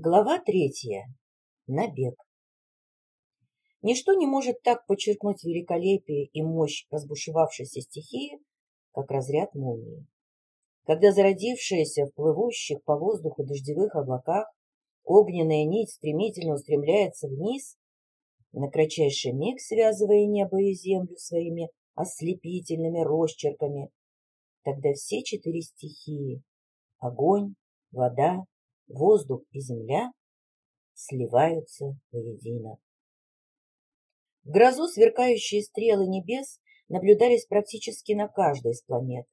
Глава третья. Набег. Ничто не может так подчеркнуть великолепие и мощь разбушевавшейся стихии, как разряд молнии. Когда зародившаяся в плывущих по воздуху дождевых облаках огненная нить стремительно устремляется вниз, на кратчайший миг связывая небо и землю своими ослепительными росчерками, тогда все четыре стихии — огонь, вода, воздух и земля сливаются воедино. Грозу сверкающие стрелы небес наблюдались практически на каждой из планет,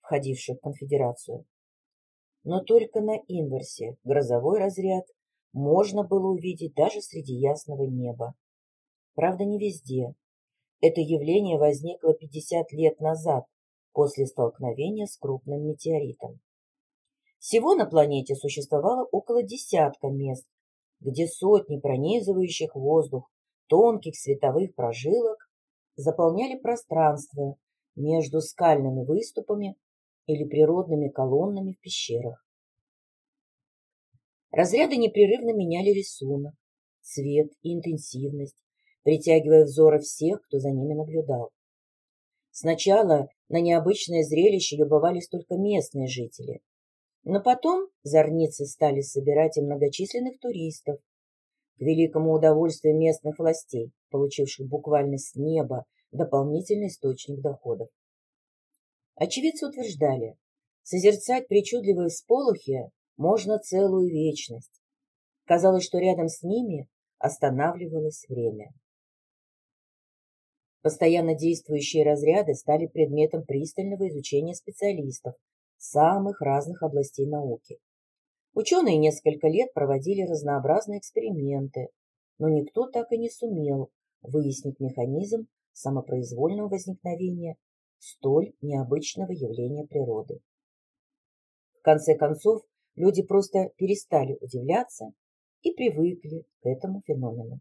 входивших в конфедерацию. Но только на Инверсе грозовой разряд можно было увидеть даже среди ясного неба. Правда, не везде. Это явление возникло 50 лет назад, после столкновения с крупным метеоритом. Всего на планете существовало около десятка мест, где сотни пронизывающих воздух тонких световых прожилок заполняли пространство между скальными выступами или природными колоннами в пещерах. Разряды непрерывно меняли рисунок, цвет и интенсивность, притягивая взоры всех, кто за ними наблюдал. Сначала на необычное зрелище любовались только местные жители, но потом зорницы стали собирать и многочисленных туристов, к великому удовольствию местных властей, получивших буквально с неба дополнительный источник доходов. Очевидцы утверждали, созерцать причудливые всполохи можно целую вечность. Казалось, что рядом с ними останавливалось время. Постоянно действующие разряды стали предметом пристального изучения специалистов, самых разных областей науки. Ученые несколько лет проводили разнообразные эксперименты, но никто так и не сумел выяснить механизм самопроизвольного возникновения столь необычного явления природы. В конце концов, люди просто перестали удивляться и привыкли к этому феномену.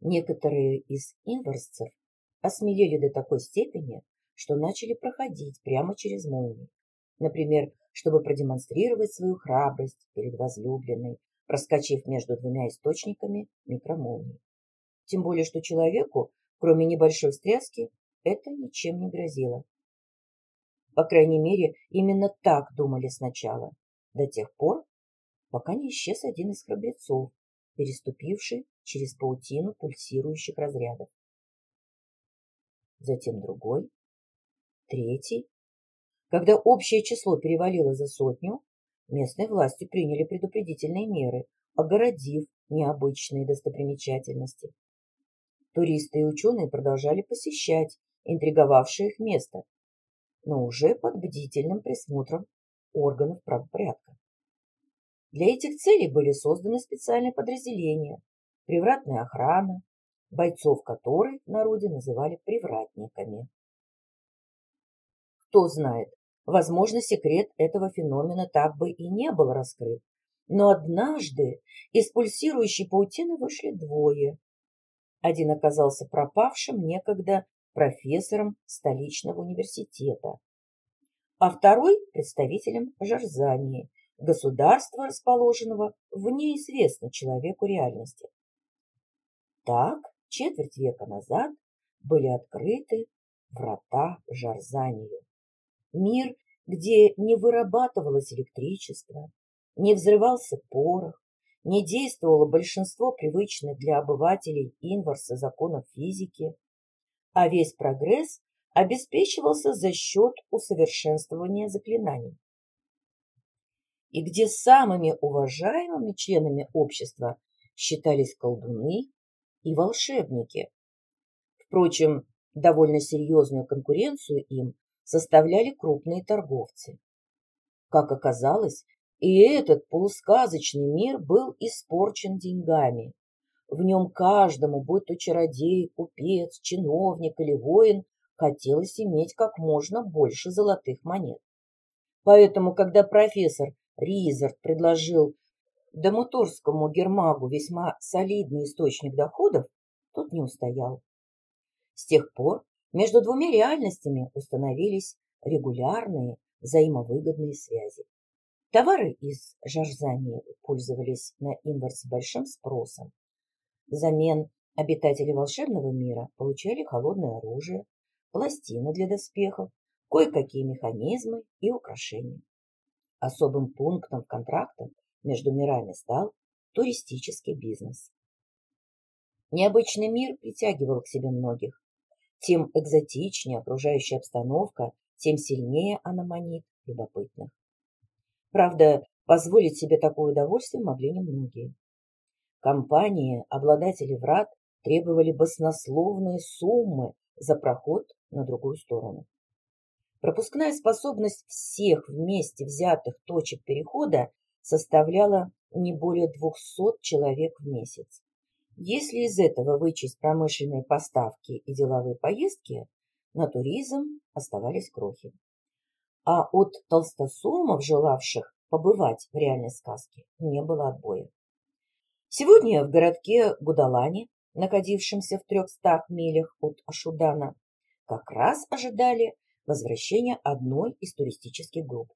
Некоторые из инварсцев осмелели до такой степени, что начали проходить прямо через молнию. Например, чтобы продемонстрировать свою храбрость перед возлюбленной, проскочив между двумя источниками микромолнии. Тем более, что человеку, кроме небольшой встряски, это ничем не грозило. По крайней мере, именно так думали сначала, до тех пор, пока не исчез один из храбрецов, переступивший через паутину пульсирующих разрядов. Затем другой, Третий. Когда общее число перевалило за сотню, местные власти приняли предупредительные меры, огородив необычные достопримечательности. Туристы и ученые продолжали посещать интриговавшее их место, но уже под бдительным присмотром органов правопорядка. Для этих целей были созданы специальные подразделения, привратная охрана, бойцов которой народе называли привратниками. Кто знает, возможно, секрет этого феномена так бы и не был раскрыт. Но однажды из пульсирующей паутины вышли двое. Один оказался пропавшим некогда профессором столичного университета, а второй – представителем Жарзании, государства, расположенного в неизвестной человеку реальности. Так, четверть века назад были открыты врата Жарзанию. Мир, где не вырабатывалось электричество, не взрывался порох, не действовало большинство привычных для обывателей инварса законов физики, а весь прогресс обеспечивался за счет усовершенствования заклинаний. И где самыми уважаемыми членами общества считались колдуны и волшебники. Впрочем, довольно серьезную конкуренцию им составляли крупные торговцы. Как оказалось, и этот полусказочный мир был испорчен деньгами. В нем каждому, будь то чародей, купец, чиновник или воин, хотелось иметь как можно больше золотых монет. Поэтому, когда профессор Ризард предложил Дамутурскому гермагу весьма солидный источник доходов, тот не устоял. С тех пор между двумя реальностями установились регулярные взаимовыгодные связи. Товары из Жарзании пользовались на Инварсе большим спросом. Взамен обитатели волшебного мира получали холодное оружие, пластины для доспехов, кое-какие механизмы и украшения. Особым пунктом в контрактах между мирами стал туристический бизнес. Необычный мир притягивал к себе многих. Тем экзотичнее окружающая обстановка, тем сильнее она манит любопытных. Правда, позволить себе такое удовольствие могли немногие. Компании, обладатели врат, требовали баснословные суммы за проход на другую сторону. Пропускная способность всех вместе взятых точек перехода составляла не более 200 человек в месяц. Если из этого вычесть промышленные поставки и деловые поездки, на туризм оставались крохи. А от толстосумов, желавших побывать в реальной сказке, не было отбоя. Сегодня в городке Гудалане, находившемся в трехстах милях от Ашудана, как раз ожидали возвращения одной из туристических групп.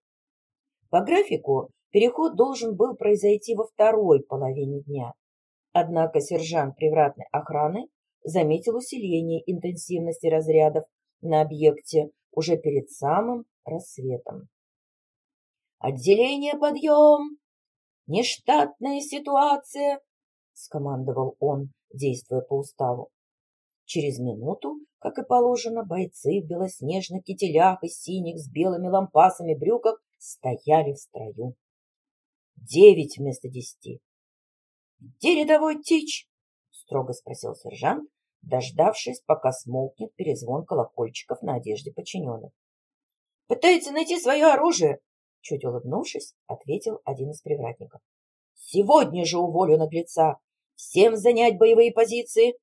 По графику переход должен был произойти во второй половине дня, однако сержант привратной охраны заметил усиление интенсивности разрядов на объекте уже перед самым рассветом. «Отделение, подъем! Нештатная ситуация!» — скомандовал он, действуя по уставу. Через минуту, как и положено, бойцы в белоснежных кителях и синих с белыми лампасами брюках стояли в строю. Девять вместо десяти. «Где рядовой Тич?» — строго спросил сержант, дождавшись, пока смолкнет перезвон колокольчиков на одежде подчиненных. «Пытается найти свое оружие!» Чуть улыбнувшись, ответил один из привратников. «Сегодня же уволю наглеца! Всем занять боевые позиции!»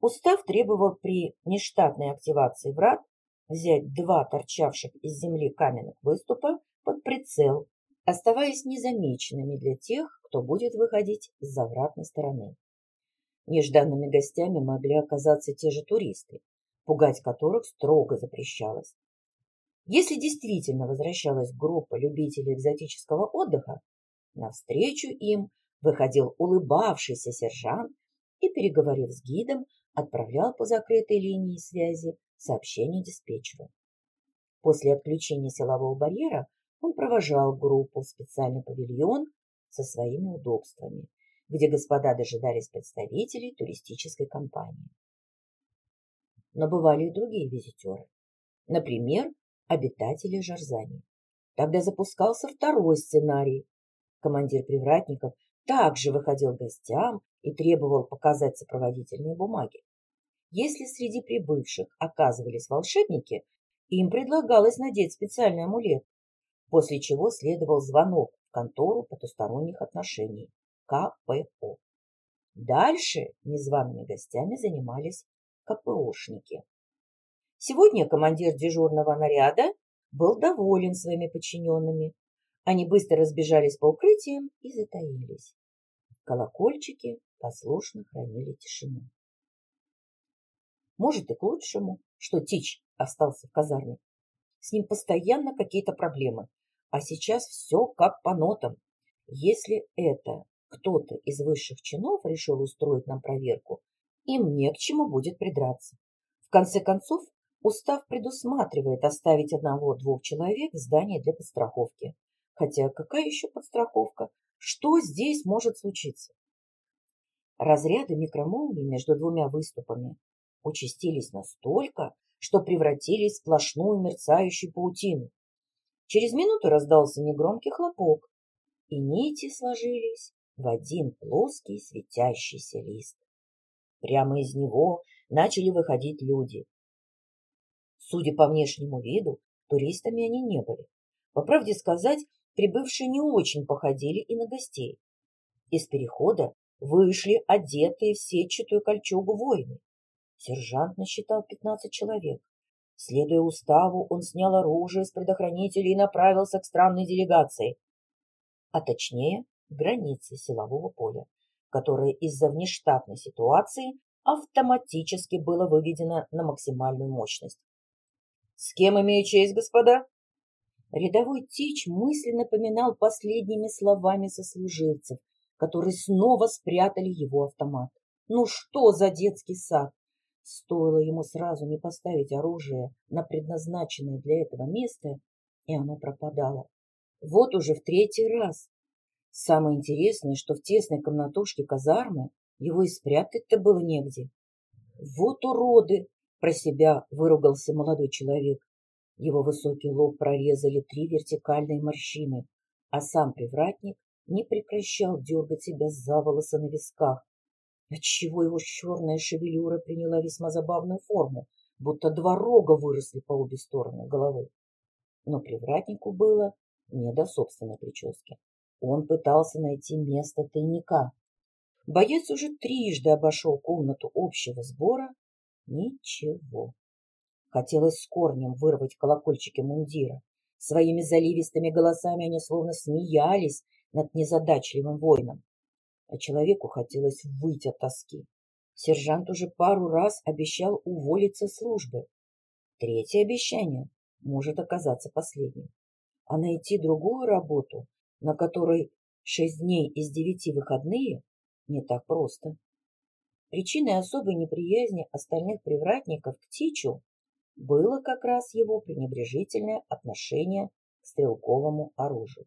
Устав требовал при нештатной активации врат взять два торчавших из земли каменных выступа под прицел, оставаясь незамеченными для тех, кто будет выходить с завратной стороны. Нежданными гостями могли оказаться те же туристы, пугать которых строго запрещалось. Если действительно возвращалась группа любителей экзотического отдыха, навстречу им выходил улыбавшийся сержант и, переговорив с гидом, отправлял по закрытой линии связи сообщение диспетчеру. После отключения силового барьера он провожал группу в специальный павильон со своими удобствами, где господа дожидались представителей туристической компании. Но бывали и другие визитеры. Например, обитатели Жарзани. Тогда запускался второй сценарий. Командир привратников также выходил к гостям и требовал показать сопроводительные бумаги. Если среди прибывших оказывались волшебники, им предлагалось надеть специальный амулет, после чего следовал звонок в контору потусторонних отношений КПО. Дальше незваными гостями занимались КПОшники. Сегодня командир дежурного наряда был доволен своими подчиненными. Они быстро разбежались по укрытиям и затаились. Колокольчики послушно хранили тишину. Может, и к лучшему, что Тич остался в казарме. С ним постоянно какие-то проблемы, а сейчас все как по нотам. Если это кто-то из высших чинов решил устроить нам проверку, им не к чему будет придраться. В конце концов, устав предусматривает оставить одного-двух человек в здании для подстраховки. Хотя какая еще подстраховка? Что здесь может случиться? Разряды микромолний между двумя выступами участились настолько, что превратились в сплошную мерцающую паутину. Через минуту раздался негромкий хлопок, и нити сложились в один плоский светящийся лист. Прямо из него начали выходить люди. Судя по внешнему виду, туристами они не были. По правде сказать, прибывшие не очень походили и на гостей. Из перехода вышли одетые в сетчатую кольчугу воины. Сержант насчитал пятнадцать человек. Следуя уставу, он снял оружие с предохранителей и направился к странной делегации. А точнее, границы силового поля, которое из-за внештатной ситуации автоматически было выведено на максимальную мощность. «С кем имею честь, господа?» Рядовой Тич мысленно поминал последними словами сослуживцев, которые снова спрятали его автомат. Ну что за детский сад? Стоило ему сразу не поставить оружие на предназначенное для этого место, и оно пропадало. Вот уже в третий раз. Самое интересное, что в тесной комнатушке казармы его и спрятать-то было негде. Вот уроды! Про себя выругался молодой человек. Его высокий лоб прорезали три вертикальные морщины, а сам привратник не прекращал дергать себя за волосы на висках, отчего его черная шевелюра приняла весьма забавную форму, будто два рога выросли по обе стороны головы. Но привратнику было не до собственной прически. Он пытался найти место тайника. Боец уже трижды обошел комнату общего сбора. Ничего. Хотелось с корнем вырвать колокольчики мундира. Своими заливистыми голосами они словно смеялись над незадачливым воином. А человеку хотелось выйти от тоски. Сержант уже пару раз обещал уволиться с службы. Третье обещание может оказаться последним. А найти другую работу, на которой шесть дней из девяти выходные, не так просто. Причиной особой неприязни остальных привратников к Тичу было как раз его пренебрежительное отношение к стрелковому оружию.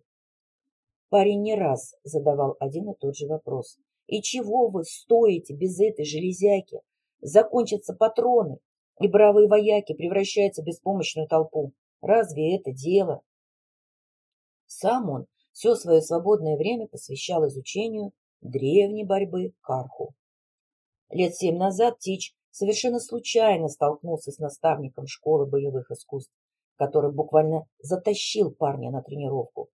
Парень не раз задавал один и тот же вопрос. «И чего вы стоите без этой железяки? Закончатся патроны, и бравые вояки превращаются в беспомощную толпу. Разве это дело?» Сам он все свое свободное время посвящал изучению древней борьбы карху. Лет семь назад Тич совершенно случайно столкнулся с наставником школы боевых искусств, который буквально затащил парня на тренировку.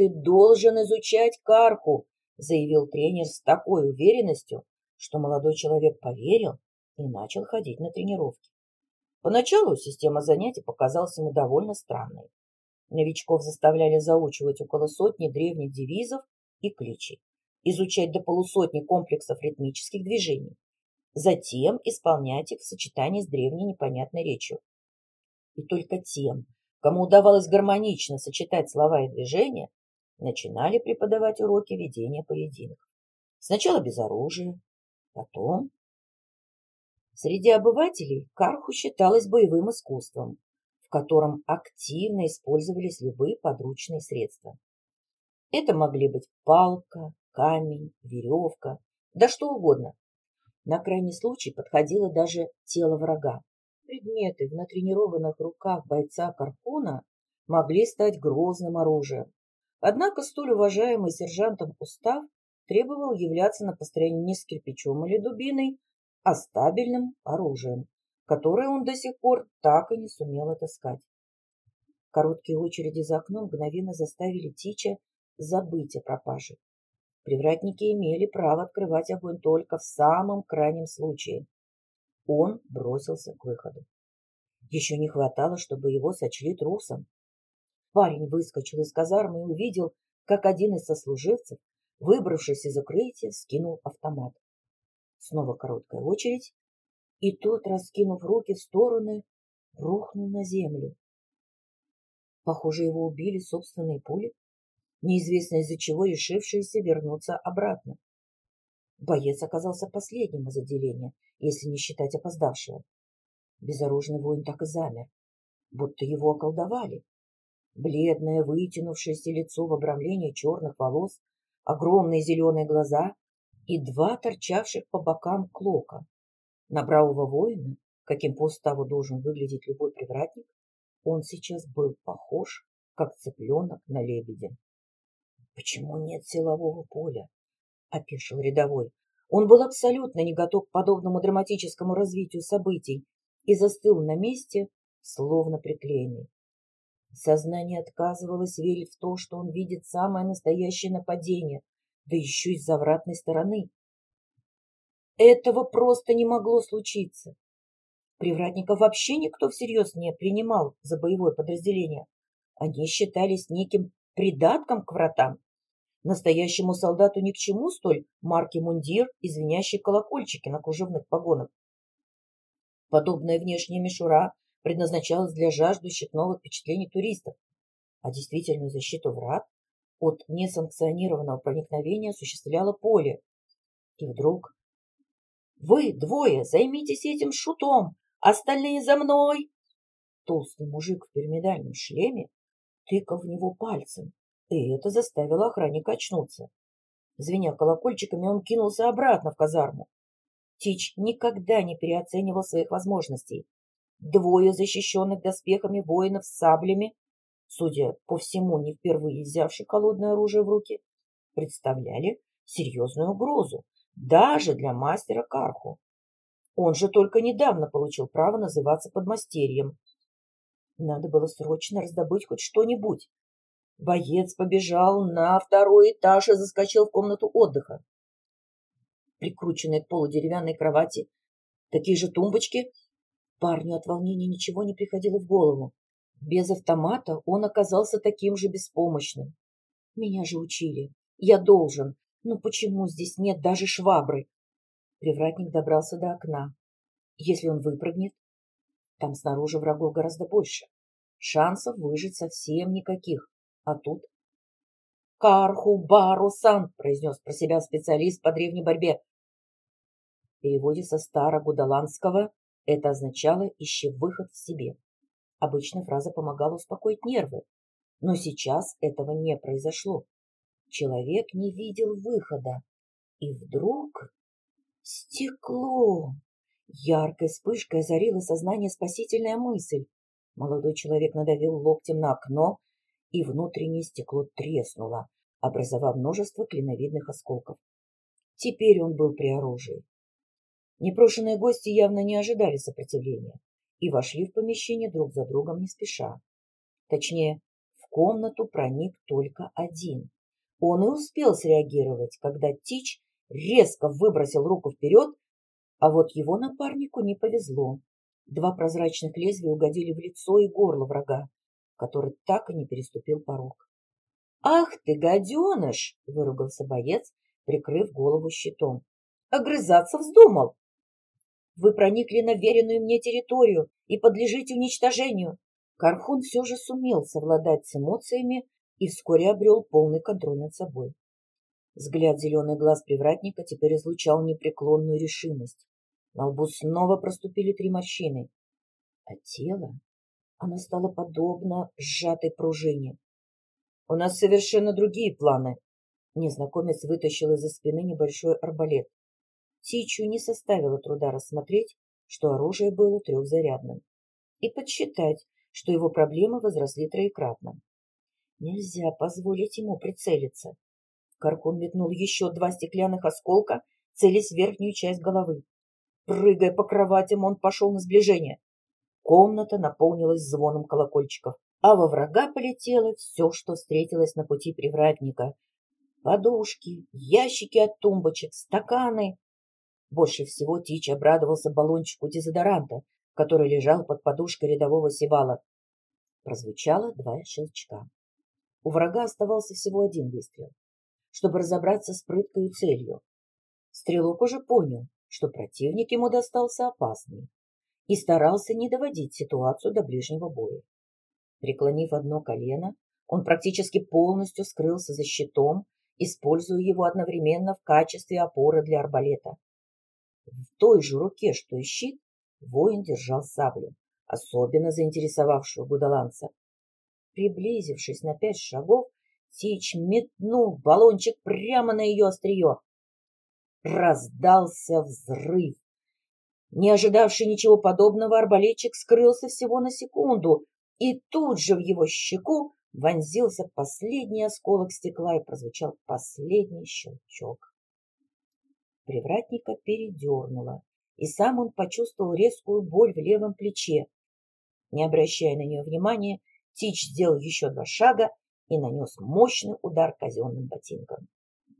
«Ты должен изучать карху», — заявил тренер с такой уверенностью, что молодой человек поверил и начал ходить на тренировки. Поначалу система занятий показалась ему довольно странной. Новичков заставляли заучивать около сотни древних девизов и кличей, изучать до полусотни комплексов ритмических движений, затем исполнять их в сочетании с древней непонятной речью. И только тем, кому удавалось гармонично сочетать слова и движения, начинали преподавать уроки ведения поединков. Сначала без оружия, потом... Среди обывателей карху считалось боевым искусством, в котором активно использовались любые подручные средства. Это могли быть палка, камень, веревка, да что угодно, на крайний случай подходило даже тело врага. Предметы в натренированных руках бойца Карпона могли стать грозным оружием. Однако столь уважаемый сержантом устав требовал являться на построении не с кирпичом или дубиной, а стабильным оружием, которое он до сих пор так и не сумел отыскать. Короткие очереди за окном мгновенно заставили Тича забыть о пропаже. Привратники имели право открывать огонь только в самом крайнем случае. Он бросился к выходу. Еще не хватало, чтобы его сочли трусом. Парень выскочил из казармы и увидел, как один из сослуживцев, выбравшись из укрытия, скинул автомат. Снова короткая очередь, и тот, раскинув руки в стороны, рухнул на землю. Похоже, его убили собственные пули неизвестно из-за чего решившиеся вернуться обратно. Боец оказался последним из отделения, если не считать опоздавшего. Безоружный воин так и замер, будто его околдовали. Бледное, вытянувшееся лицо в обрамлении черных волос, огромные зеленые глаза и два торчавших по бокам клока. На бравого воина, каким по уставу должен выглядеть любой привратник, он сейчас был похож, как цыпленок на лебедя. Почему нет силового поля? Опешил рядовой. Он был абсолютно не готов к подобному драматическому развитию событий и застыл на месте, словно приклеенный. Сознание отказывалось верить в то, что он видит самое настоящее нападение, да еще и с завратной стороны. Этого просто не могло случиться. Привратников вообще никто всерьез не принимал за боевое подразделение. Они считались неким придатком к вратам. Настоящему солдату ни к чему столь марки мундир и звенящие колокольчики на кружевных погонах. Подобная внешняя мишура предназначалась для жаждущих новых впечатлений туристов. а действительную защиту врат от несанкционированного проникновения осуществляло поле. И вдруг «Вы двое займитесь этим шутом, остальные за мной!» Толстый мужик в пирамидальном шлеме тыкал в него пальцем, и это заставило охранника очнуться. Звеня колокольчиками, он кинулся обратно в казарму. Тич никогда не переоценивал своих возможностей. Двое защищенных доспехами воинов с саблями, судя по всему, не впервые взявших холодное оружие в руки, представляли серьезную угрозу даже для мастера Карху. Он же только недавно получил право называться подмастерьем. Надо было срочно раздобыть хоть что-нибудь. Боец побежал на второй этаж и заскочил в комнату отдыха. Прикрученные к полу деревянной кровати, такие же тумбочки. Парню от волнения ничего не приходило в голову. Без автомата он оказался таким же беспомощным. Меня же учили. Я должен. Но почему здесь нет даже швабры? Привратник добрался до окна. Если он выпрыгнет, там снаружи врагов гораздо больше. Шансов выжить совсем никаких. А тут... «Карху Бару Сан!» — произнес про себя специалист по древней борьбе. В переводе со старогудаланского это означало «ищи выход в себе». Обычно фраза помогала успокоить нервы, но сейчас этого не произошло. Человек не видел выхода. И вдруг стекло! Яркой вспышкой озарила сознание спасительная мысль. Молодой человек надавил локтем на окно, и внутреннее стекло треснуло, образовав множество клиновидных осколков. Теперь он был при оружии. Непрошенные гости явно не ожидали сопротивления и вошли в помещение друг за другом не спеша. Точнее, в комнату проник только один. Он и успел среагировать, когда Тич резко выбросил руку вперед, а вот его напарнику не повезло. Два прозрачных лезвия угодили в лицо и горло врага, который так и не переступил порог. «Ах ты, гаденыш!» — выругался боец, прикрыв голову щитом. «Огрызаться вздумал! Вы проникли на веренную мне территорию и подлежите уничтожению!» Кархун все же сумел совладать с эмоциями и вскоре обрел полный контроль над собой. Взгляд зеленых глаз привратника теперь излучал непреклонную решимость. На лбу снова проступили три морщины. А тело? Оно стало подобно сжатой пружине. «У нас совершенно другие планы!» Незнакомец вытащил из-за спины небольшой арбалет. Тичу не составило труда рассмотреть, что оружие было трехзарядным, и подсчитать, что его проблемы возросли троекратно. Нельзя позволить ему прицелиться. Каркун метнул еще два стеклянных осколка, целясь в верхнюю часть головы. Прыгая по кроватям, он пошел на сближение. Комната наполнилась звоном колокольчиков, а во врага полетело все, что встретилось на пути привратника. Подушки, ящики от тумбочек, стаканы. Больше всего Тич обрадовался баллончику дезодоранта, который лежал под подушкой рядового севала. Прозвучало два щелчка. У врага оставался всего один выстрел, чтобы разобраться с прыткой целью. Стрелок уже понял, что противник ему достался опасный, и старался не доводить ситуацию до ближнего боя. Преклонив одно колено, он практически полностью скрылся за щитом, используя его одновременно в качестве опоры для арбалета. В той же руке, что и щит, воин держал саблю, особенно заинтересовавшую гудаланца. Приблизившись на пять шагов, Тич метнул баллончик прямо на ее острие. Раздался взрыв. Не ожидавший ничего подобного, арбалетчик скрылся всего на секунду, и тут же в его щеку вонзился последний осколок стекла и прозвучал последний щелчок. Привратника передернуло, и сам он почувствовал резкую боль в левом плече. Не обращая на нее внимания, Тич сделал еще два шага и нанес мощный удар казенным ботинком.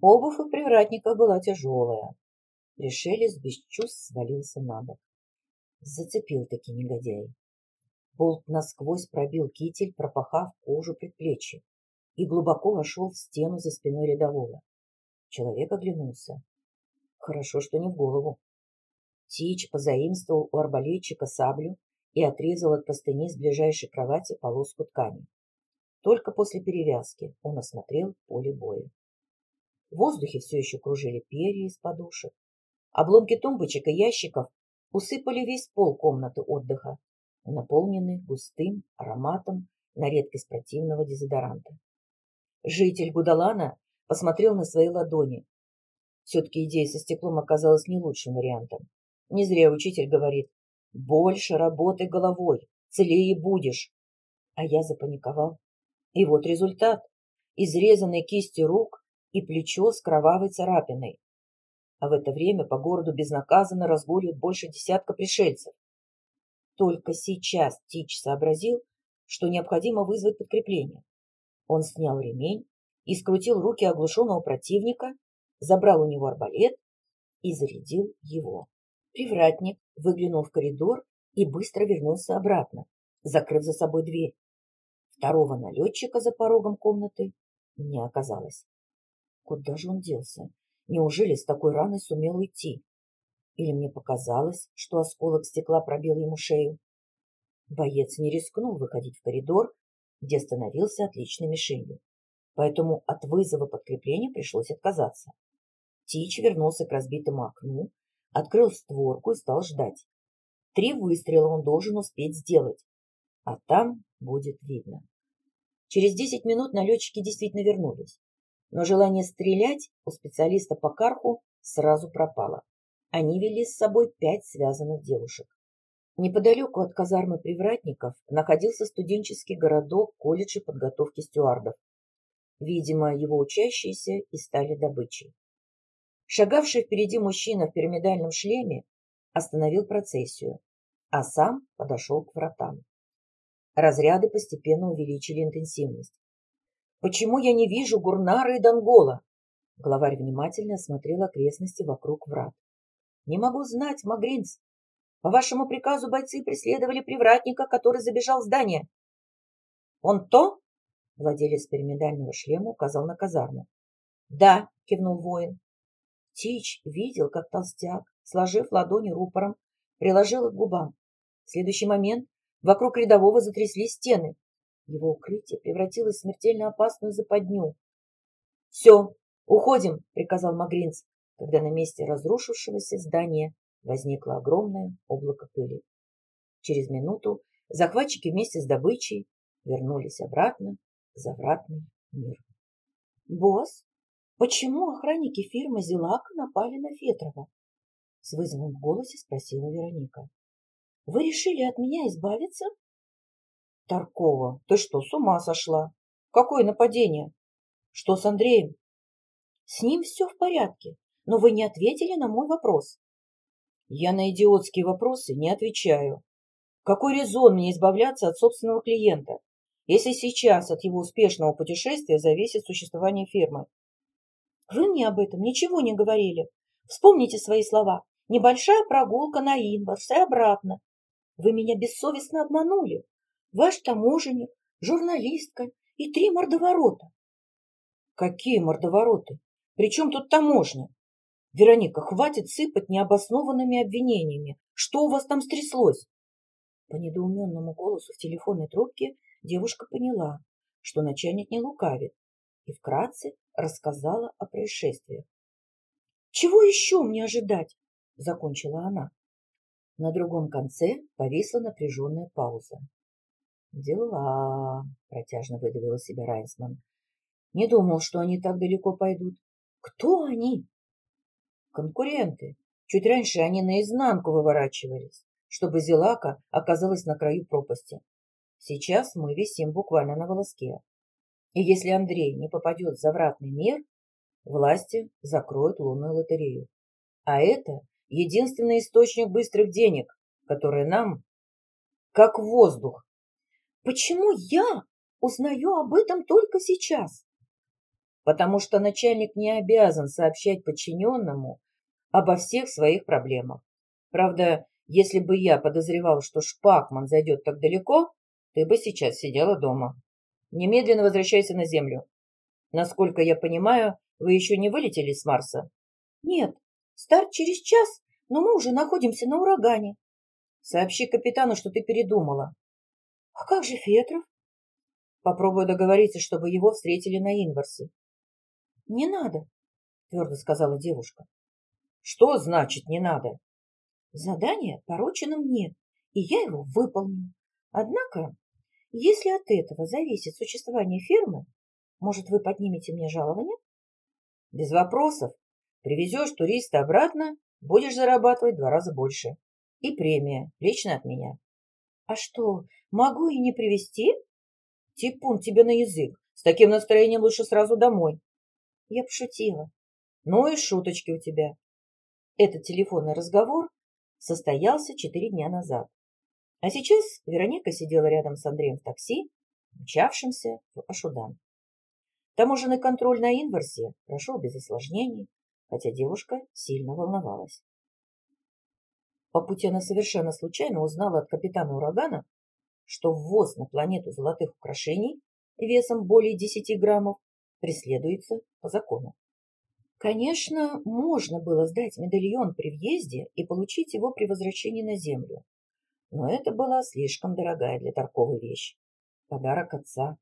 Обувь у привратника была тяжелая. Пришелец без чувств свалился на бок. Зацепил-таки негодяй. Болт насквозь пробил китель, пропахав кожу предплечья, и глубоко вошел в стену за спиной рядового. Человек оглянулся. Хорошо, что не в голову. Тич позаимствовал у арбалетчика саблю и отрезал от простыни с ближайшей кровати полоску ткани. Только после перевязки он осмотрел поле боя. В воздухе все еще кружили перья из подушек. Обломки тумбочек и ящиков усыпали весь пол комнаты отдыха, наполненный густым ароматом на редкость противного дезодоранта. Житель Гудалана посмотрел на свои ладони. Все-таки идея со стеклом оказалась не лучшим вариантом. Не зря учитель говорит «больше работай головой, целее будешь». А я запаниковал. И вот результат. Изрезанные кисти рук и плечо с кровавой царапиной. А в это время по городу безнаказанно разгуливают больше десятка пришельцев. Только сейчас Тич сообразил, что необходимо вызвать подкрепление. Он снял ремень и скрутил руки оглушенного противника, забрал у него арбалет и зарядил его. Привратник выглянул в коридор и быстро вернулся обратно, закрыв за собой дверь. Второго налетчика за порогом комнаты не оказалось. Куда же он делся? Неужели с такой раной сумел уйти? Или мне показалось, что осколок стекла пробил ему шею? Боец не рискнул выходить в коридор, где становился отличной мишенью. Поэтому от вызова подкрепления пришлось отказаться. Тич вернулся к разбитому окну, открыл створку и стал ждать. Три выстрела он должен успеть сделать, а там будет видно. Через десять минут налетчики действительно вернулись. Но желание стрелять у специалиста по карху сразу пропало. Они вели с собой пять связанных девушек. Неподалеку от казармы привратников находился студенческий городок колледжа подготовки стюардов. Видимо, его учащиеся и стали добычей. Шагавший впереди мужчина в пирамидальном шлеме остановил процессию, а сам подошел к вратам. Разряды постепенно увеличили интенсивность. «Почему я не вижу Гурнара и Донгола?» Главарь внимательно осмотрел окрестности вокруг врат. «Не могу знать, Магринц. По вашему приказу бойцы преследовали привратника, который забежал в здание». «Он то?» Владелец пирамидального шлема указал на казарму. «Да», — кивнул воин. Тич видел, как толстяк, сложив ладони рупором, приложил их к губам. В следующий момент Вокруг рядового затряслись стены. Его укрытие превратилось в смертельно опасную западню. «Все, уходим!» — приказал Магринц, когда на месте разрушившегося здания возникло огромное облако пыли. Через минуту захватчики вместе с добычей вернулись обратно в завратный мир. «Босс, почему охранники фирмы «Зелака» напали на Фетрова?» С вызовом в голосе спросила Вероника. Вы решили от меня избавиться? Таркова, ты что, с ума сошла? Какое нападение? Что с Андреем? С ним все в порядке, но вы не ответили на мой вопрос. Я на идиотские вопросы не отвечаю. Какой резон мне избавляться от собственного клиента, если сейчас от его успешного путешествия зависит существование фирмы? Вы мне об этом ничего не говорили. Вспомните свои слова. Небольшая прогулка на Инварс и обратно. Вы меня бессовестно обманули. Ваш таможенник, журналистка и три мордоворота. Какие мордовороты? Причем тут таможня? Вероника, хватит сыпать необоснованными обвинениями. Что у вас там стряслось? По недоуменному голосу в телефонной трубке девушка поняла, что начальник не лукавит, и вкратце рассказала о происшествиях. «Чего еще мне ожидать?» — закончила она. На другом конце повисла напряженная пауза. «Дела», — протяжно выдавил себя Райнсман. «Не думал, что они так далеко пойдут. Кто они?» «Конкуренты. Чуть раньше они наизнанку выворачивались, чтобы Зелака оказалась на краю пропасти. Сейчас мы висим буквально на волоске. И если Андрей не попадет в завратный мир, власти закроют лунную лотерею. А это единственный источник быстрых денег, который нам как воздух. Почему я узнаю об этом только сейчас? Потому что начальник не обязан сообщать подчиненному обо всех своих проблемах. Правда, если бы я подозревал, что Шпакман зайдет так далеко, ты бы сейчас сидела дома. Немедленно возвращайся на Землю. Насколько я понимаю, вы еще не вылетели с Марса? Нет, Старт через час, но мы уже находимся на урагане. Сообщи капитану, что ты передумала. А как же Фетров? Попробую договориться, чтобы его встретили на Инварсе. — Не надо, — твердо сказала девушка. — Что значит «не надо»? — Задание поручено мне, и я его выполню. Однако, если от этого зависит существование фирмы, может, вы поднимете мне жалование? — Без вопросов. Привезешь туриста обратно, будешь зарабатывать два раза больше. И премия, лично от меня. — А что, могу и не привезти? Типун тебе на язык. С таким настроением лучше сразу домой. Я пошутила. Ну и шуточки у тебя. Этот телефонный разговор состоялся четыре дня назад. А сейчас Вероника сидела рядом с Андреем в такси, мчавшимся в Ашудан. Таможенный контроль на Инварсе прошел без осложнений, хотя девушка сильно волновалась. По пути она совершенно случайно узнала от капитана урагана, что ввоз на планету золотых украшений весом более 10 граммов преследуется по закону. Конечно, можно было сдать медальон при въезде и получить его при возвращении на Землю, но это была слишком дорогая для торговой вещь. Подарок отца.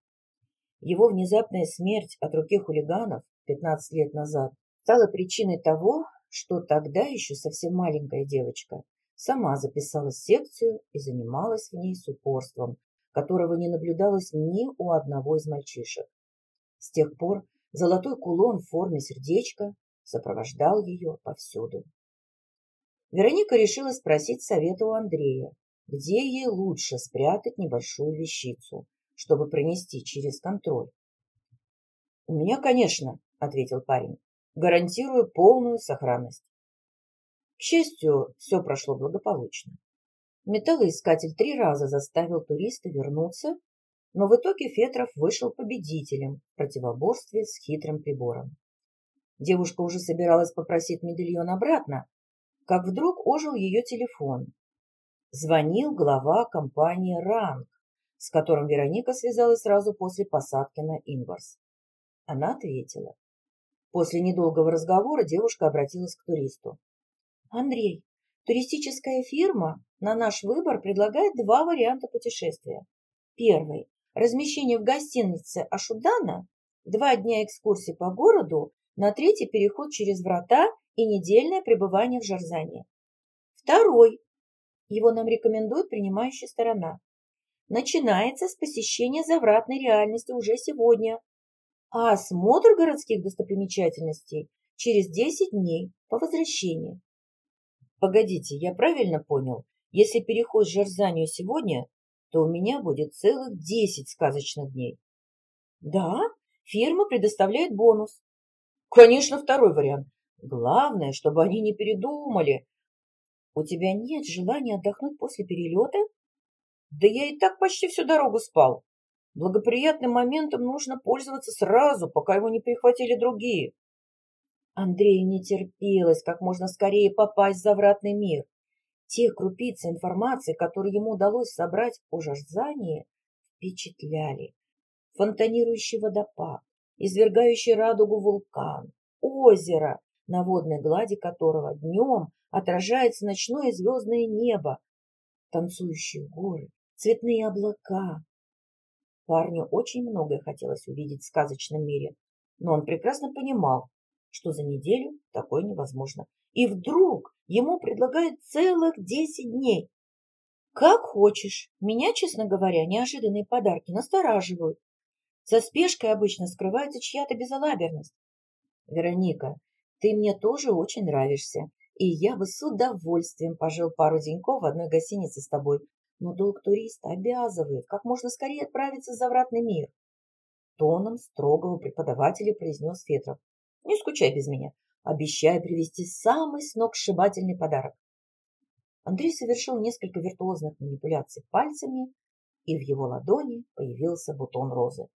Его внезапная смерть от руки хулиганов 15 лет назад стала причиной того, что тогда еще совсем маленькая девочка Сама записалась в секцию и занималась в ней с упорством, которого не наблюдалось ни у одного из мальчишек. С тех пор золотой кулон в форме сердечка сопровождал ее повсюду. Вероника решила спросить совета у Андрея, где ей лучше спрятать небольшую вещицу, чтобы пронести через контроль. — У меня, конечно, — ответил парень, — гарантирую полную сохранность. К счастью, все прошло благополучно. Металлоискатель три раза заставил туриста вернуться, но в итоге Фетров вышел победителем в противоборстве с хитрым прибором. Девушка уже собиралась попросить медальон обратно, как вдруг ожил ее телефон. Звонил глава компании «Ранг», с которым Вероника связалась сразу после посадки на Инварс. Она ответила. После недолгого разговора девушка обратилась к туристу. Андрей, туристическая фирма на наш выбор предлагает два варианта путешествия. Первый – размещение в гостинице Ашудана, два дня экскурсии по городу, на третий переход через врата и недельное пребывание в Жарзане. Второй – его нам рекомендует принимающая сторона. Начинается с посещения завратной реальности уже сегодня, а осмотр городских достопримечательностей через 10 дней по возвращении. Погодите, я правильно понял? Если переход с Жарзанию сегодня, то у меня будет целых десять сказочных дней. Да, фирма предоставляет бонус. Конечно, второй вариант. Главное, чтобы они не передумали. У тебя нет желания отдохнуть после перелета? Да я и так почти всю дорогу спал. Благоприятным моментом нужно пользоваться сразу, пока его не перехватили другие. Андрею не терпелось как можно скорее попасть в завратный мир. Те крупицы информации, которые ему удалось собрать о Жарзании, впечатляли. Фонтанирующий водопад, извергающий радугу вулкан, озеро, на водной глади которого днем отражается ночное звездное небо, танцующие горы, цветные облака. Парню очень многое хотелось увидеть в сказочном мире, но он прекрасно понимал, что за неделю такое невозможно. И вдруг ему предлагают целых десять дней. Как хочешь. Меня, честно говоря, неожиданные подарки настораживают. За спешкой обычно скрывается чья-то безалаберность. Вероника, ты мне тоже очень нравишься, и я бы с удовольствием пожил пару деньков в одной гостинице с тобой, но долг туриста обязывает как можно скорее отправиться в завратный мир. Тоном строгого преподавателя произнес Фетров. Не скучай без меня. Обещаю привезти самый сногсшибательный подарок. Андрей совершил несколько виртуозных манипуляций пальцами, и в его ладони появился бутон розы.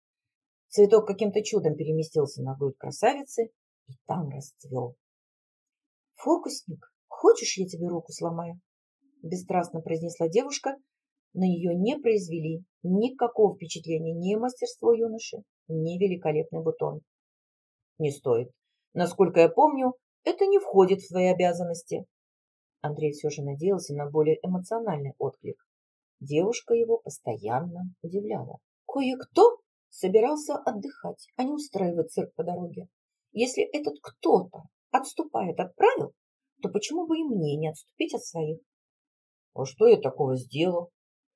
Цветок каким-то чудом переместился на грудь красавицы и там расцвел. «Фокусник, хочешь, я тебе руку сломаю?» Бесстрастно произнесла девушка. На нее не произвели никакого впечатления ни мастерство юноши, ни великолепный бутон. «Не стоит. Насколько я помню, это не входит в твои обязанности. Андрей все же надеялся на более эмоциональный отклик. Девушка его постоянно удивляла. Кое-кто собирался отдыхать, а не устраивать цирк по дороге. Если этот кто-то отступает от правил, то почему бы и мне не отступить от своих? А что я такого сделал?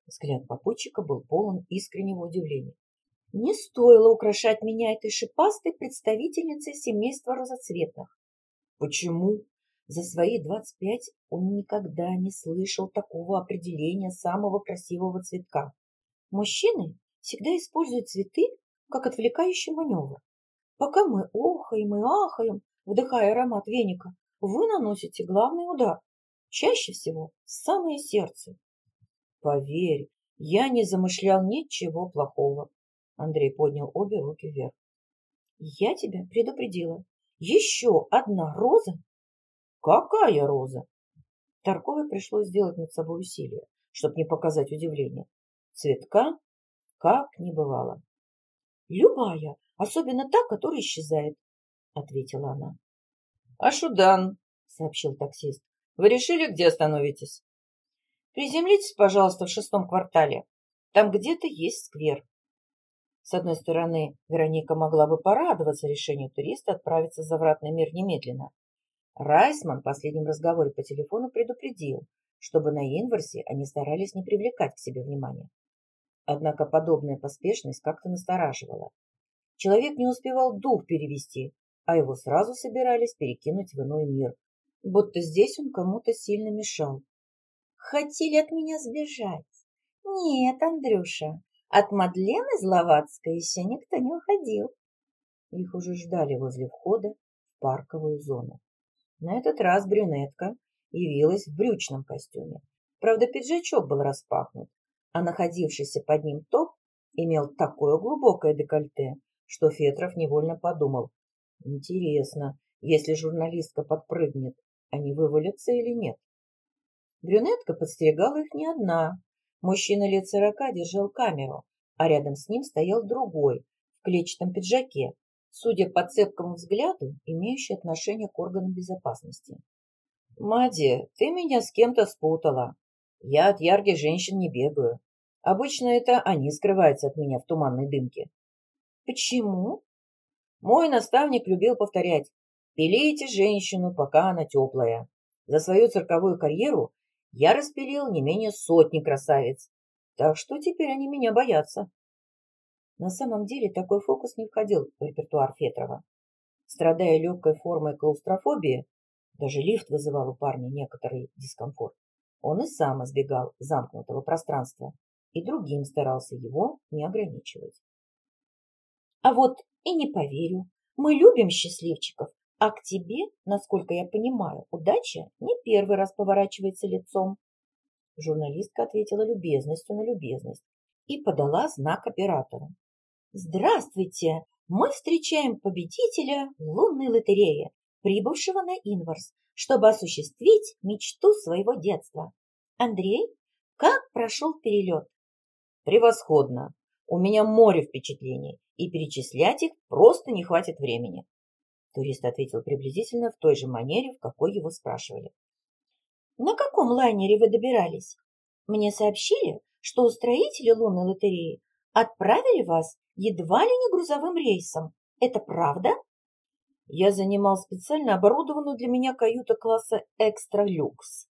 Взгляд попутчика был полон искреннего удивления. Не стоило украшать меня этой шипастой представительницей семейства разоцветных. Почему? За свои двадцать пять он никогда не слышал такого определения самого красивого цветка. Мужчины всегда используют цветы как отвлекающий маневр. Пока мы охаем и ахаем, вдыхая аромат веника, вы наносите главный удар, чаще всего в самое сердце. Поверь, я не замышлял ничего плохого. Андрей поднял обе руки вверх. Я тебя предупредила. Еще одна роза? Какая роза? Тарковой пришлось сделать над собой усилие, чтобы не показать удивление. Цветка как не бывало. Любая, особенно та, которая исчезает, ответила она. Ашудан, сообщил таксист. Вы решили, где остановитесь? Приземлитесь, пожалуйста, в шестом квартале. Там где-то есть сквер. С одной стороны, Вероника могла бы порадоваться решению туриста отправиться в завратный мир немедленно. Райсман в последнем разговоре по телефону предупредил, чтобы на Инверсе они старались не привлекать к себе внимания. Однако подобная поспешность как-то настораживала. Человек не успевал дух перевести, а его сразу собирались перекинуть в иной мир, будто здесь он кому-то сильно мешал. Хотели от меня сбежать. Нет, Андрюша, от Мадлены Зловацкой еще никто не уходил. Их уже ждали возле входа в парковую зону. На этот раз брюнетка явилась в брючном костюме. Правда, пиджачок был распахнут, а находившийся под ним топ имел такое глубокое декольте, что Фетров невольно подумал. Интересно, если журналистка подпрыгнет, они вывалятся или нет? Брюнетка подстерегала их не одна. Мужчина лет сорока держал камеру, а рядом с ним стоял другой, в клетчатом пиджаке, судя по цепкому взгляду, имеющий отношение к органам безопасности. «Мади, ты меня с кем-то спутала. Я от ярких женщин не бегаю. Обычно это они скрываются от меня в туманной дымке». «Почему?» Мой наставник любил повторять «Пилите женщину, пока она теплая». За свою цирковую карьеру я распилил не менее сотни красавиц. Так что теперь они меня боятся. На самом деле такой фокус не входил в репертуар Фетрова. Страдая легкой формой клаустрофобии, даже лифт вызывал у парня некоторый дискомфорт, он и сам избегал замкнутого пространства и другим старался его не ограничивать. А вот и не поверю, мы любим счастливчиков, а к тебе, насколько я понимаю, удача не первый раз поворачивается лицом. Журналистка ответила любезностью на любезность и подала знак оператору. Здравствуйте! Мы встречаем победителя лунной лотереи, прибывшего на Инварс, чтобы осуществить мечту своего детства. Андрей, как прошел перелет? Превосходно. У меня море впечатлений, и перечислять их просто не хватит времени. Турист ответил приблизительно в той же манере, в какой его спрашивали. «На каком лайнере вы добирались? Мне сообщили, что устроители лунной лотереи отправили вас едва ли не грузовым рейсом. Это правда?» Я занимал специально оборудованную для меня каюта класса «Экстра Люкс».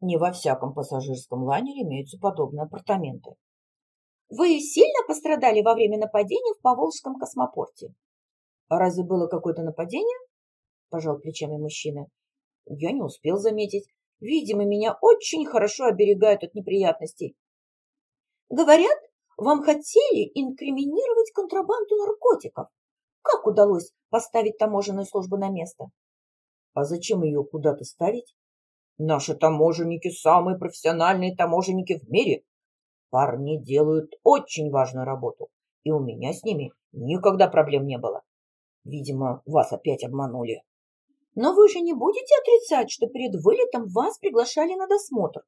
Не во всяком пассажирском лайнере имеются подобные апартаменты. Вы сильно пострадали во время нападения в Поволжском космопорте? А разве было какое-то нападение? Пожал плечами мужчина. Я не успел заметить. Видимо, меня очень хорошо оберегают от неприятностей. Говорят, вам хотели инкриминировать контрабанду наркотиков. Как удалось поставить таможенную службу на место? А зачем ее куда-то ставить? Наши таможенники самые профессиональные таможенники в мире. Парни делают очень важную работу, и у меня с ними никогда проблем не было. Видимо, вас опять обманули. Но вы же не будете отрицать, что перед вылетом вас приглашали на досмотр?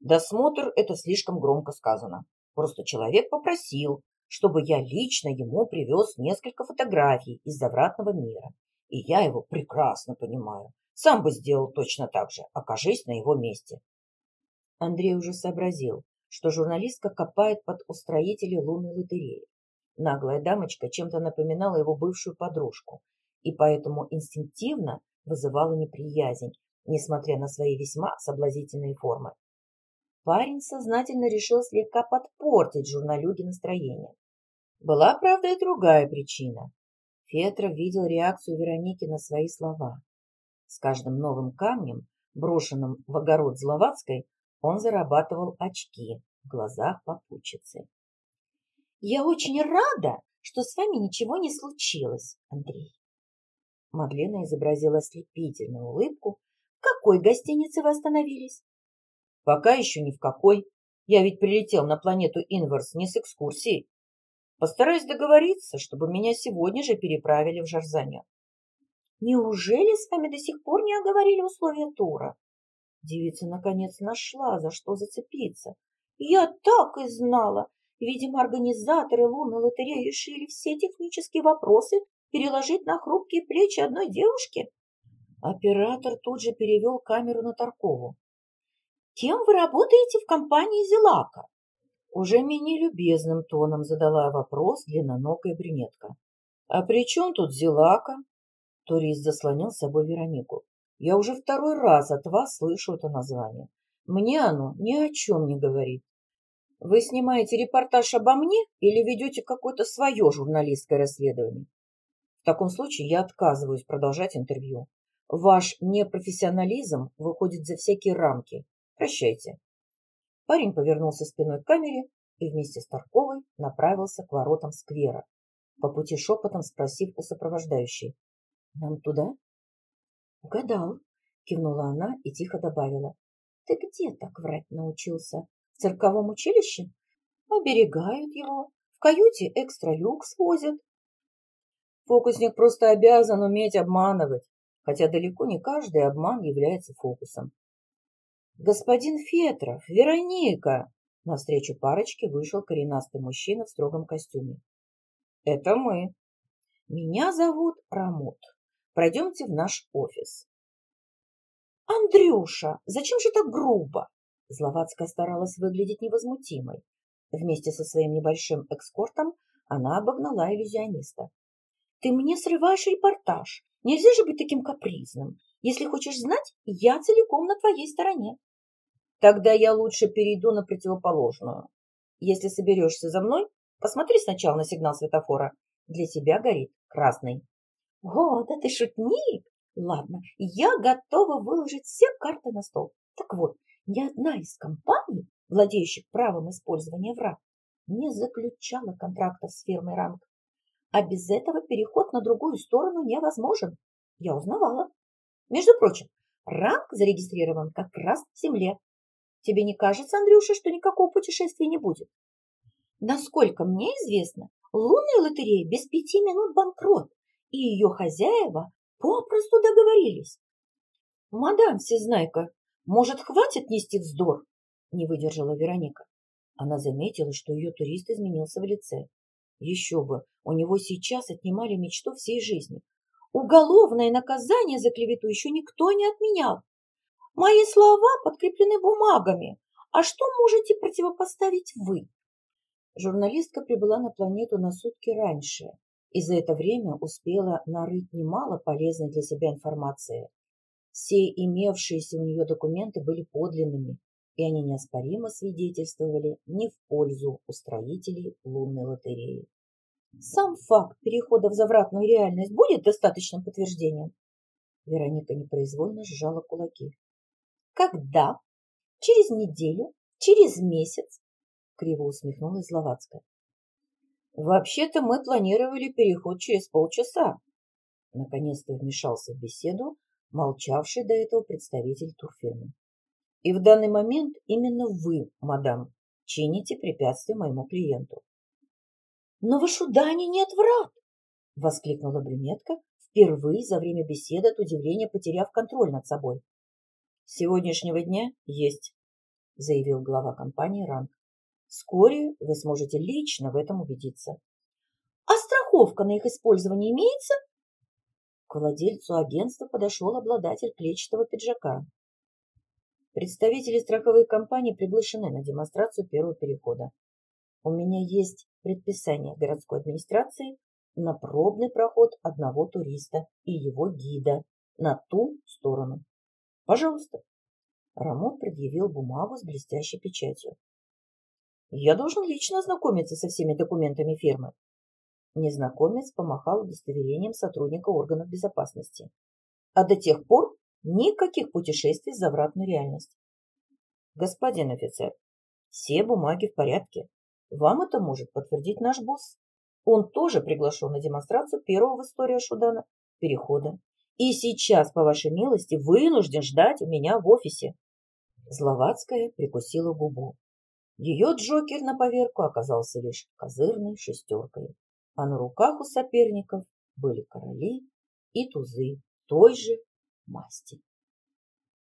Досмотр – это слишком громко сказано. Просто человек попросил, чтобы я лично ему привез несколько фотографий из завратного мира. И я его прекрасно понимаю. Сам бы сделал точно так же, окажись на его месте. Андрей уже сообразил, что журналистка копает под устроителей лунной лотереи. Наглая дамочка чем-то напоминала его бывшую подружку и поэтому инстинктивно вызывала неприязнь, несмотря на свои весьма соблазительные формы. Парень сознательно решил слегка подпортить журналюге настроение. Была, правда, и другая причина. Фетров видел реакцию Вероники на свои слова. С каждым новым камнем, брошенным в огород Зловацкой, он зарабатывал очки в глазах попутчицы. «Я очень рада, что с вами ничего не случилось, Андрей». Мадлена изобразила ослепительную улыбку. «В какой гостинице вы остановились?» «Пока еще ни в какой. Я ведь прилетел на планету Инверс не с экскурсией. Постараюсь договориться, чтобы меня сегодня же переправили в Жарзанию». «Неужели с вами до сих пор не оговорили условия тура?» Девица наконец нашла, за что зацепиться. «Я так и знала! Видимо, организаторы лунной лотереи решили все технические вопросы переложить на хрупкие плечи одной девушки. Оператор тут же перевел камеру на Таркову. «Кем вы работаете в компании Зелака?» Уже менее любезным тоном задала вопрос длинноногая брюнетка. «А при чем тут Зелака?» Турист заслонил с собой Веронику. «Я уже второй раз от вас слышу это название. Мне оно ни о чем не говорит. Вы снимаете репортаж обо мне или ведете какое-то свое журналистское расследование? В таком случае я отказываюсь продолжать интервью. Ваш непрофессионализм выходит за всякие рамки. Прощайте. Парень повернулся спиной к камере и вместе с Тарковой направился к воротам сквера, по пути шепотом спросив у сопровождающей. «Нам туда?» «Угадал», — кивнула она и тихо добавила. «Ты где так врать научился? В цирковом училище? Оберегают его, в каюте экстралюкс возят. Фокусник просто обязан уметь обманывать, хотя далеко не каждый обман является фокусом. «Господин Фетров, Вероника!» Навстречу парочке вышел коренастый мужчина в строгом костюме. «Это мы. Меня зовут Рамут. Пройдемте в наш офис». «Андрюша, зачем же так грубо?» Зловацкая старалась выглядеть невозмутимой. Вместе со своим небольшим экскортом она обогнала иллюзиониста. «Ты мне срываешь репортаж. Нельзя же быть таким капризным. Если хочешь знать, я целиком на твоей стороне». «Тогда я лучше перейду на противоположную. Если соберешься за мной, посмотри сначала на сигнал светофора. Для тебя горит красный». «О, да ты шутник! Ладно, я готова выложить все карты на стол. Так вот, ни одна из компаний, владеющих правом использования враг, не заключала контрактов с фирмой Ранг. А без этого переход на другую сторону невозможен. Я узнавала. Между прочим, Ранг зарегистрирован как раз в Земле. Тебе не кажется, Андрюша, что никакого путешествия не будет? Насколько мне известно, лунная лотерея без пяти минут банкрот, и ее хозяева попросту договорились. Мадам Всезнайка, может, хватит нести вздор? Не выдержала Вероника. Она заметила, что ее турист изменился в лице. Еще бы, у него сейчас отнимали мечту всей жизни. Уголовное наказание за клевету еще никто не отменял. Мои слова подкреплены бумагами. А что можете противопоставить вы? Журналистка прибыла на планету на сутки раньше и за это время успела нарыть немало полезной для себя информации. Все имевшиеся у нее документы были подлинными, и они неоспоримо свидетельствовали не в пользу устроителей лунной лотереи. Сам факт перехода в завратную реальность будет достаточным подтверждением? Вероника непроизвольно сжала кулаки. Когда? Через неделю? Через месяц? Криво усмехнулась Зловацкая. Вообще-то мы планировали переход через полчаса. Наконец-то вмешался в беседу молчавший до этого представитель турфирмы. И в данный момент именно вы, мадам, чините препятствие моему клиенту. Но в Ашудане нет врат! Воскликнула брюнетка, впервые за время беседы от удивления потеряв контроль над собой. С сегодняшнего дня есть, заявил глава компании Ранг. Вскоре вы сможете лично в этом убедиться. А страховка на их использование имеется? К владельцу агентства подошел обладатель клетчатого пиджака. Представители страховой компании приглашены на демонстрацию первого перехода. У меня есть предписание городской администрации на пробный проход одного туриста и его гида на ту сторону. Пожалуйста. Рамон предъявил бумагу с блестящей печатью. Я должен лично ознакомиться со всеми документами фирмы. Незнакомец помахал удостоверением сотрудника органов безопасности. А до тех пор никаких путешествий за вратную реальность. Господин офицер, все бумаги в порядке. Вам это может подтвердить наш босс. Он тоже приглашен на демонстрацию первого в истории Шудана перехода. И сейчас, по вашей милости, вынужден ждать у меня в офисе. Зловацкая прикусила губу. Ее Джокер на поверку оказался лишь козырной шестеркой, а на руках у соперников были короли и тузы той же масти.